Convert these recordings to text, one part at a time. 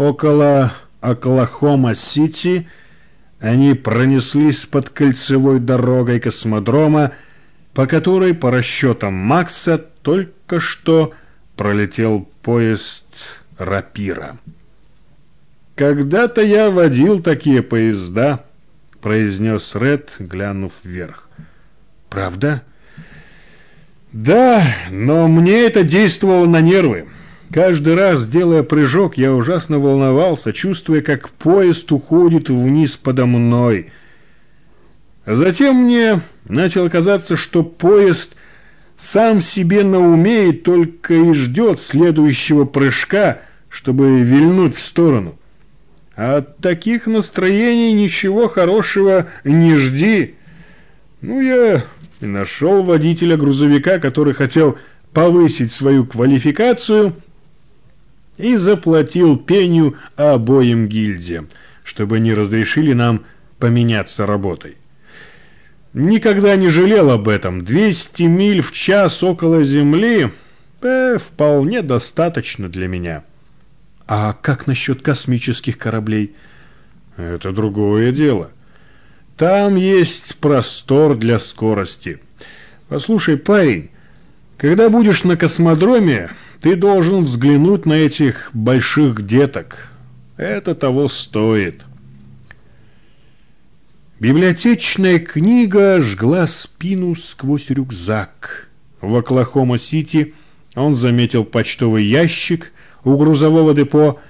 Около Оклахома-Сити они пронеслись под кольцевой дорогой космодрома, по которой, по расчетам Макса, только что пролетел поезд «Рапира». «Когда-то я водил такие поезда», — произнес Ред, глянув вверх. «Правда?» «Да, но мне это действовало на нервы. Каждый раз, делая прыжок, я ужасно волновался, чувствуя, как поезд уходит вниз подо мной. А затем мне начало казаться, что поезд сам себе на уме и только и ждет следующего прыжка, чтобы вильнуть в сторону. А от таких настроений ничего хорошего не жди. Ну, я и нашел водителя грузовика, который хотел повысить свою квалификацию и заплатил пеню обоим гильдиям, чтобы они разрешили нам поменяться работой. Никогда не жалел об этом. 200 миль в час около земли э, вполне достаточно для меня. А как насчет космических кораблей? Это другое дело. Там есть простор для скорости. Послушай, парень, когда будешь на космодроме, ты должен взглянуть на этих больших деток. Это того стоит. Библиотечная книга жгла спину сквозь рюкзак. В Оклахома-Сити он заметил почтовый ящик у грузового депо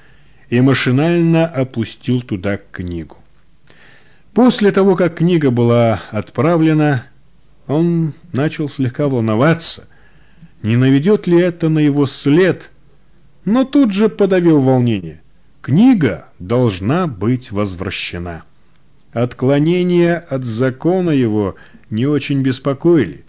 и машинально опустил туда книгу. После того, как книга была отправлена, он начал слегка волноваться, не наведет ли это на его след, но тут же подавил волнение. Книга должна быть возвращена. Отклонения от закона его не очень беспокоили.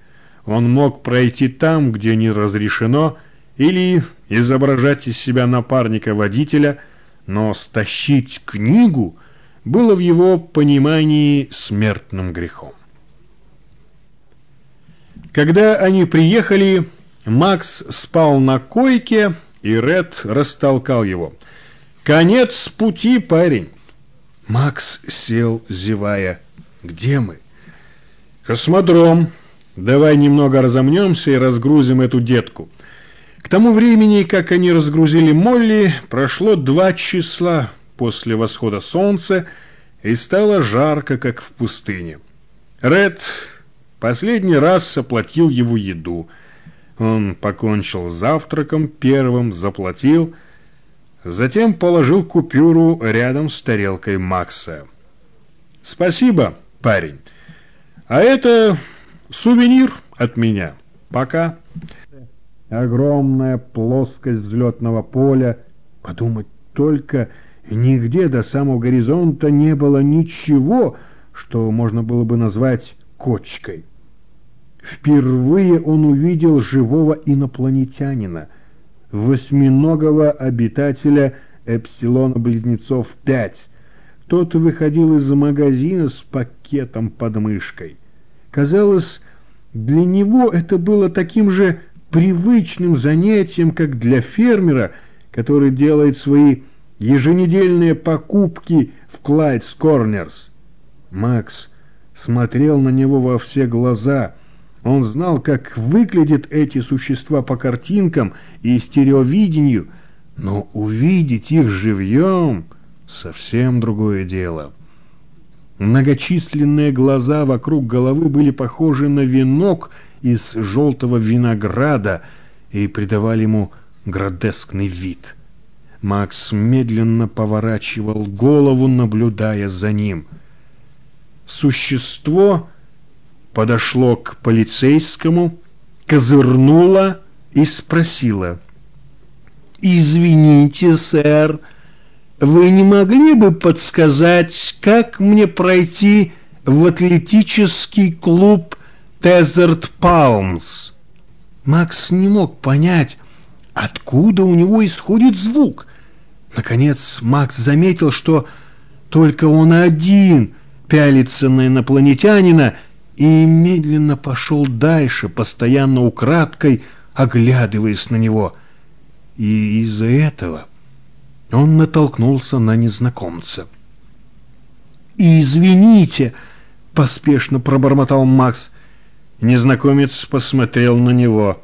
Он мог пройти там, где не разрешено, или изображать из себя напарника водителя, но стащить книгу было в его понимании смертным грехом. Когда они приехали, Макс спал на койке, и Ред растолкал его. «Конец пути, парень!» Макс сел, зевая. «Где мы?» «Космодром. Давай немного разомнемся и разгрузим эту детку». К тому времени, как они разгрузили Молли, прошло два числа после восхода солнца, и стало жарко, как в пустыне. Ред последний раз оплатил его еду. Он покончил завтраком, первым заплатил – Затем положил купюру рядом с тарелкой Макса. «Спасибо, парень. А это сувенир от меня. Пока». Огромная плоскость взлетного поля. Подумать только, нигде до самого горизонта не было ничего, что можно было бы назвать кочкой. Впервые он увидел живого инопланетянина — восьминогого обитателя Эпсилона-близнецов-5. Тот выходил из магазина с пакетом под мышкой. Казалось, для него это было таким же привычным занятием, как для фермера, который делает свои еженедельные покупки в Клайдс Корнерс. Макс смотрел на него во все глаза – он знал, как выглядят эти существа по картинкам и стереовидению, но увидеть их живьем — совсем другое дело. Многочисленные глаза вокруг головы были похожи на венок из желтого винограда и придавали ему гротескный вид. Макс медленно поворачивал голову, наблюдая за ним. Существо — подошло к полицейскому, козырнуло и спросило. «Извините, сэр, вы не могли бы подсказать, как мне пройти в атлетический клуб Тезерт Палмс?» Макс не мог понять, откуда у него исходит звук. Наконец Макс заметил, что только он один пялится на инопланетянина — и медленно пошел дальше, постоянно украдкой оглядываясь на него. И из-за этого он натолкнулся на незнакомца. «Извините!» — поспешно пробормотал Макс. Незнакомец посмотрел на него.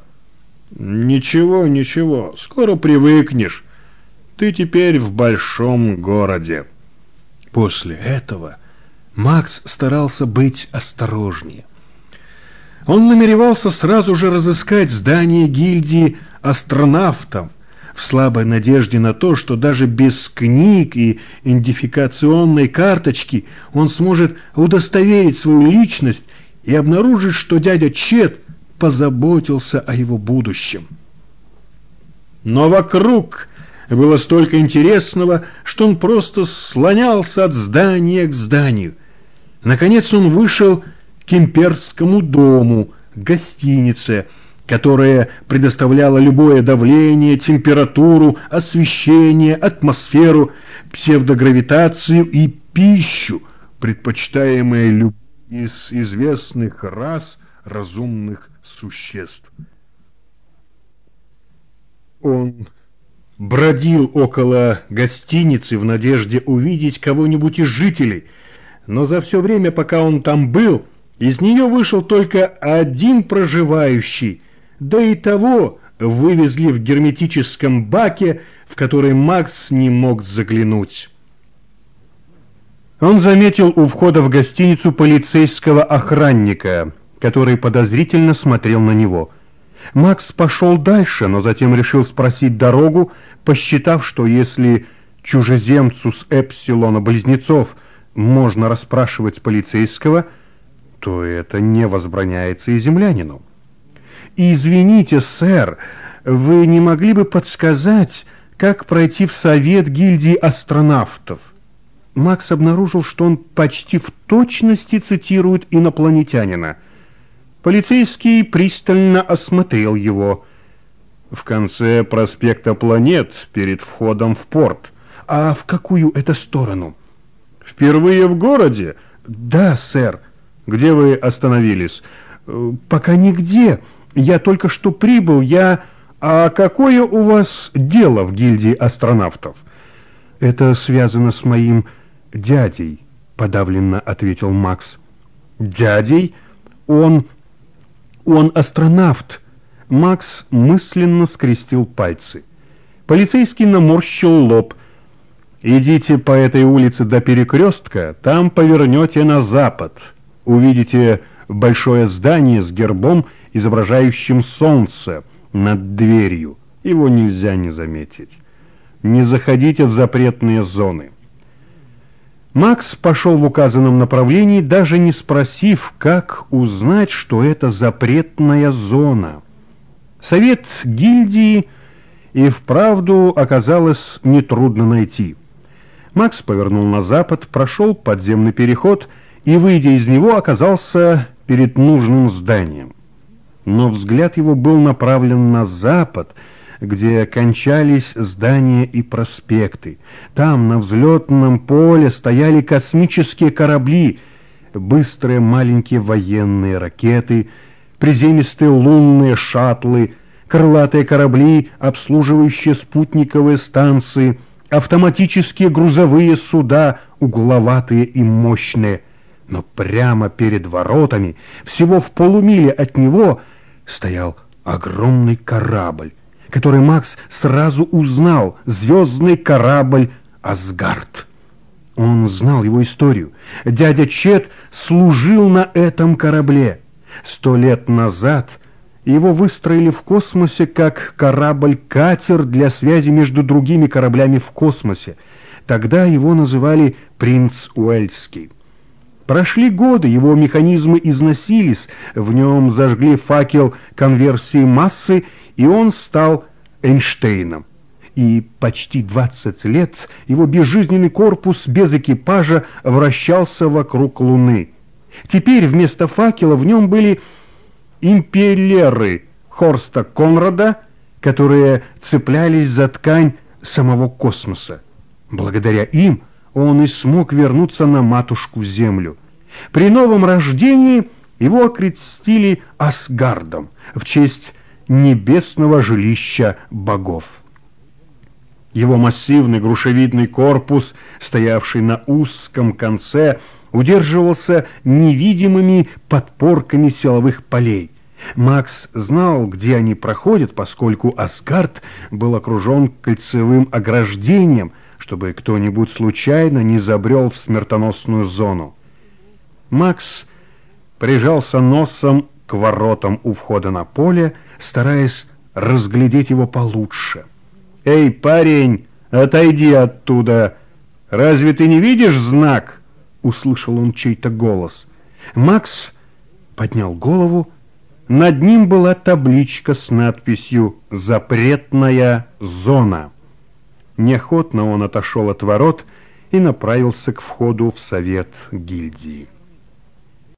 «Ничего, ничего, скоро привыкнешь. Ты теперь в большом городе». После этого Макс старался быть осторожнее. Он намеревался сразу же разыскать здание гильдии астронавтов, в слабой надежде на то, что даже без книг и идентификационной карточки он сможет удостоверить свою личность и обнаружить, что дядя Чет позаботился о его будущем. Но вокруг было столько интересного, что он просто слонялся от здания к зданию. Наконец он вышел к имперскому дому, к гостинице, которая предоставляла любое давление, температуру, освещение, атмосферу, псевдогравитацию и пищу, предпочитаемые любым из известных рас разумных существ. Он бродил около гостиницы в надежде увидеть кого-нибудь из жителей, но за все время, пока он там был, из нее вышел только один проживающий, да и того вывезли в герметическом баке, в который Макс не мог заглянуть. Он заметил у входа в гостиницу полицейского охранника, который подозрительно смотрел на него. Макс пошел дальше, но затем решил спросить дорогу, посчитав, что если чужеземцу с Эпсилона-близнецов можно расспрашивать полицейского, то это не возбраняется и землянину. «Извините, сэр, вы не могли бы подсказать, как пройти в совет гильдии астронавтов?» Макс обнаружил, что он почти в точности цитирует инопланетянина. Полицейский пристально осмотрел его. В конце проспекта Планет, перед входом в порт. А в какую это сторону? Впервые в городе? Да, сэр. Где вы остановились? Пока нигде. Я только что прибыл, я... А какое у вас дело в гильдии астронавтов? Это связано с моим дядей, подавленно ответил Макс. Дядей? Он... он астронавт. Макс мысленно скрестил пальцы. Полицейский наморщил лоб. «Идите по этой улице до перекрестка, там повернете на запад. Увидите большое здание с гербом изображающим солнце над дверью. Его нельзя не заметить. Не заходите в запретные зоны. Макс пошел в указанном направлении, даже не спросив, как узнать, что это запретная зона. Совет гильдии и вправду оказалось нетрудно найти. Макс повернул на запад, прошел подземный переход и, выйдя из него, оказался перед нужным зданием но взгляд его был направлен на запад, где кончались здания и проспекты. Там, на взлетном поле, стояли космические корабли, быстрые маленькие военные ракеты, приземистые лунные шаттлы, крылатые корабли, обслуживающие спутниковые станции, автоматические грузовые суда, угловатые и мощные. Но прямо перед воротами, всего в полумиле от него — стоял огромный корабль, который Макс сразу узнал, звездный корабль «Асгард». Он знал его историю. Дядя Чет служил на этом корабле. Сто лет назад его выстроили в космосе как корабль-катер для связи между другими кораблями в космосе. Тогда его называли «Принц Уэльский». Прошли годы, его механизмы износились, в нем зажгли факел конверсии массы, и он стал Эйнштейном. И почти 20 лет его безжизненный корпус без экипажа вращался вокруг Луны. Теперь вместо факела в нем были импеллеры Хорста Конрада, которые цеплялись за ткань самого космоса. Благодаря им он и смог вернуться на матушку Землю. При новом рождении его окрестили Асгардом в честь небесного жилища богов. Его массивный грушевидный корпус, стоявший на узком конце, удерживался невидимыми подпорками силовых полей. Макс знал, где они проходят, поскольку Асгард был окружен кольцевым ограждением, чтобы кто-нибудь случайно не забрел в смертоносную зону. Макс прижался носом к воротам у входа на поле, стараясь разглядеть его получше. «Эй, парень, отойди оттуда! Разве ты не видишь знак?» Услышал он чей-то голос. Макс поднял голову. Над ним была табличка с надписью «Запретная зона». Неохотно он отошел от ворот и направился к входу в совет гильдии.